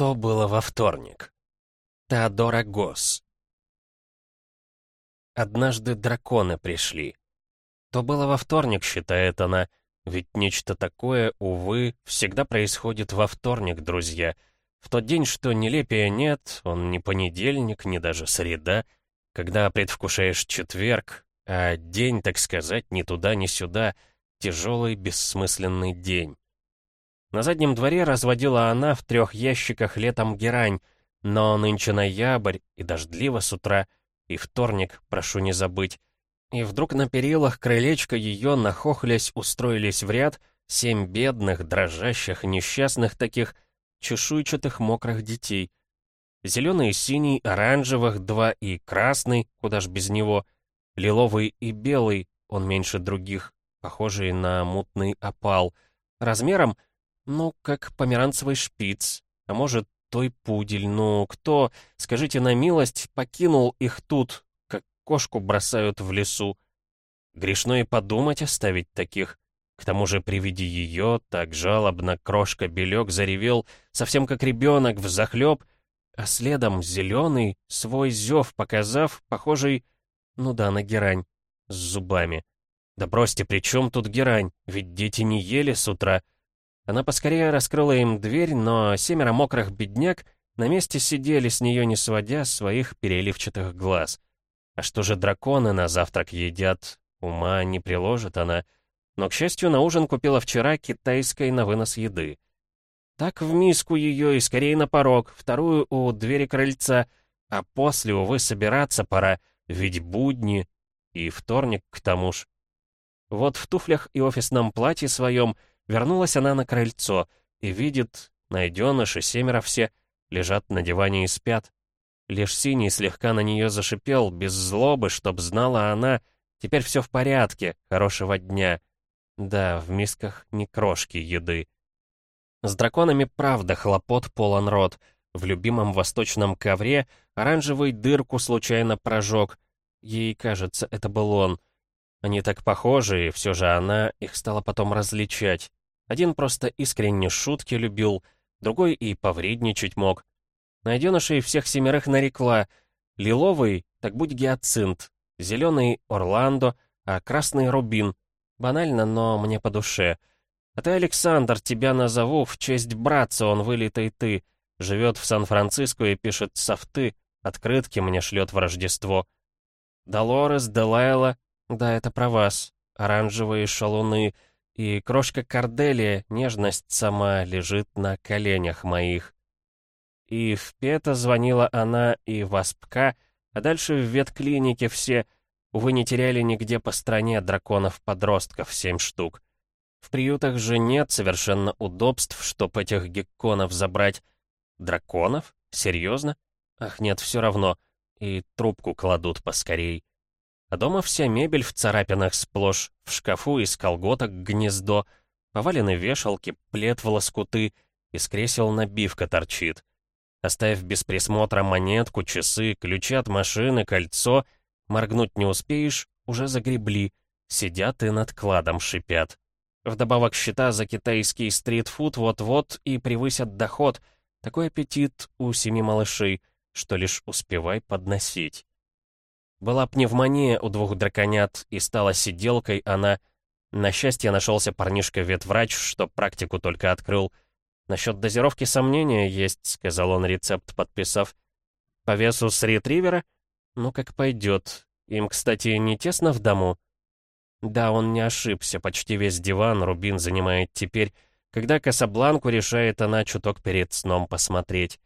Что было во вторник? Теодора Госс. Однажды драконы пришли. То было во вторник, считает она, ведь нечто такое, увы, всегда происходит во вторник, друзья. В тот день, что нелепия нет, он не понедельник, не даже среда, когда предвкушаешь четверг, а день, так сказать, ни туда, ни сюда, тяжелый, бессмысленный день. На заднем дворе разводила она в трех ящиках летом герань, но нынче ноябрь и дождливо с утра, и вторник, прошу не забыть. И вдруг на перилах крылечка ее, нахохлясь, устроились в ряд семь бедных, дрожащих, несчастных таких, чешуйчатых мокрых детей. Зеленый синий, оранжевых два и красный, куда ж без него, лиловый и белый, он меньше других, похожий на мутный опал, размером — ну, как померанцевый шпиц. А может, той пудель. Ну, кто, скажите на милость, покинул их тут, как кошку бросают в лесу? Грешно и подумать оставить таких. К тому же при виде ее, так жалобно крошка-белек заревел, совсем как ребенок, взахлеб, а следом зеленый, свой зев показав, похожий, ну да, на герань, с зубами. Да бросьте, при чем тут герань? Ведь дети не ели с утра. Она поскорее раскрыла им дверь, но семеро мокрых бедняк на месте сидели с нее не сводя своих переливчатых глаз. А что же драконы на завтрак едят? Ума не приложит она. Но, к счастью, на ужин купила вчера китайской на вынос еды. Так в миску ее и скорее на порог, вторую у двери крыльца, а после, увы, собираться пора, ведь будни, и вторник к тому ж. Вот в туфлях и офисном платье своем — Вернулась она на крыльцо и видит, найденыши, семеро все, лежат на диване и спят. Лишь синий слегка на нее зашипел, без злобы, чтоб знала она, теперь все в порядке, хорошего дня. Да, в мисках не крошки еды. С драконами правда хлопот полон рот. В любимом восточном ковре оранжевый дырку случайно прожег. Ей кажется, это был он. Они так похожи, и все же она их стала потом различать. Один просто искренне шутки любил, другой и повредничать мог. Найденышей всех семерых нарекла. Лиловый, так будь гиацинт, зеленый — Орландо, а красный — Рубин. Банально, но мне по душе. А ты, Александр, тебя назову в честь братца, он вылитый ты. Живет в Сан-Франциско и пишет софты, открытки мне шлет в Рождество. Долорес, Делайла, да, это про вас. Оранжевые шалуны — и крошка Корделия, нежность сама, лежит на коленях моих. И в Пета звонила она, и в Аспка, а дальше в ветклинике все, увы, не теряли нигде по стране драконов-подростков семь штук. В приютах же нет совершенно удобств, чтоб этих гекконов забрать. Драконов? Серьезно? Ах, нет, все равно. И трубку кладут поскорей. А дома вся мебель в царапинах сплошь, в шкафу из колготок гнездо, повалены вешалки, плед в лоскуты, из кресел набивка торчит. Оставив без присмотра монетку, часы, ключи от машины, кольцо, моргнуть не успеешь, уже загребли, сидят и над кладом шипят. Вдобавок счета за китайский стритфуд вот-вот и превысят доход. Такой аппетит у семи малышей, что лишь успевай подносить. Была пневмония у двух драконят, и стала сиделкой она. На счастье нашелся парнишка-ветврач, что практику только открыл. Насчет дозировки сомнения есть, сказал он рецепт, подписав. По весу с ретривера? Ну, как пойдет. Им, кстати, не тесно в дому? Да, он не ошибся, почти весь диван Рубин занимает теперь, когда Касабланку решает она чуток перед сном посмотреть.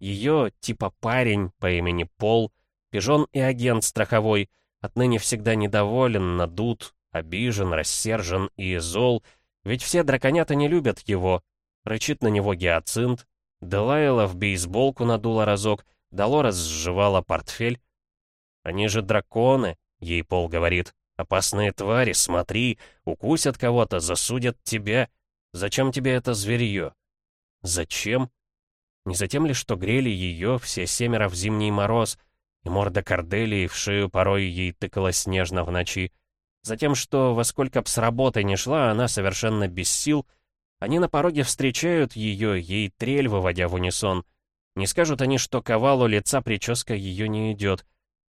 Ее, типа парень по имени Пол, Пижон и агент страховой, отныне всегда недоволен, надут, обижен, рассержен и зол, ведь все драконята не любят его. Рычит на него гиацинт, Делайла в бейсболку надула разок, Долорес сживала портфель. «Они же драконы», — ей Пол говорит. «Опасные твари, смотри, укусят кого-то, засудят тебя. Зачем тебе это зверье?» «Зачем?» Не затем ли, что грели ее все семеро в зимний мороз, и морда Корделии в шею порой ей тыкалась нежно в ночи. Затем, что во сколько б с работы не шла, она совершенно без сил, они на пороге встречают ее, ей трель выводя в унисон. Не скажут они, что к овалу лица прическа ее не идет,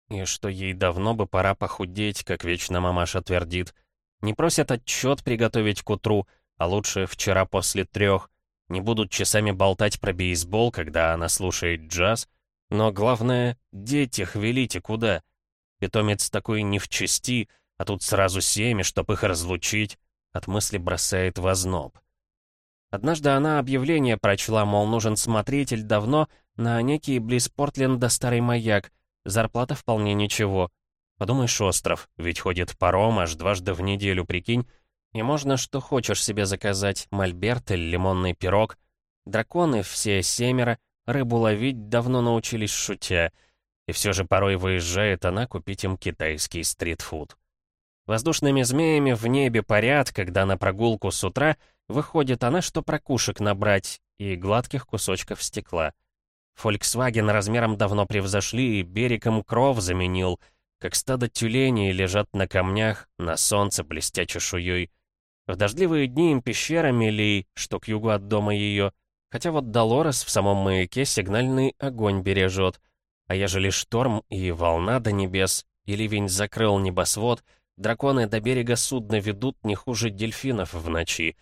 и что ей давно бы пора похудеть, как вечно мамаша твердит. Не просят отчет приготовить к утру, а лучше вчера после трех. Не будут часами болтать про бейсбол, когда она слушает джаз. Но главное, детях велите куда. Питомец такой не в чести, а тут сразу семь, чтоб их разлучить. От мысли бросает в озноб. Однажды она объявление прочла, мол, нужен смотритель давно на некий близ Портленда старый маяк. Зарплата вполне ничего. Подумаешь, остров, ведь ходит паром аж дважды в неделю, прикинь. И можно что хочешь себе заказать, мольберт или лимонный пирог. Драконы все семеро, рыбу ловить давно научились шутя. И все же порой выезжает она купить им китайский стритфуд. Воздушными змеями в небе парят, когда на прогулку с утра выходит она, что прокушек набрать, и гладких кусочков стекла. Фольксваген размером давно превзошли, и берегом кров заменил — как стадо тюленей лежат на камнях, на солнце блестя чешуей. В дождливые дни им пещера милей, что к югу от дома ее, хотя вот Долорес в самом маяке сигнальный огонь бережет. А ежели шторм и волна до небес, и ливень закрыл небосвод, драконы до берега судна ведут не хуже дельфинов в ночи.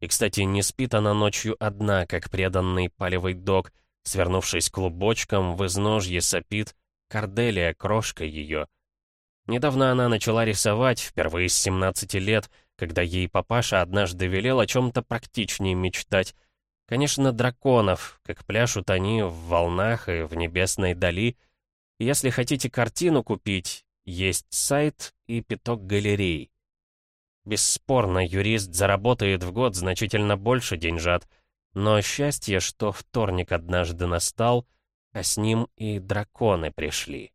И, кстати, не спит она ночью одна, как преданный палевый дог, свернувшись клубочком, в изножье сопит, Корделия, крошка ее — Недавно она начала рисовать, впервые с 17 лет, когда ей папаша однажды велел о чем-то практичнее мечтать. Конечно, драконов, как пляшут они в волнах и в небесной дали. Если хотите картину купить, есть сайт и пяток галерей. Бесспорно, юрист заработает в год значительно больше деньжат, но счастье, что вторник однажды настал, а с ним и драконы пришли.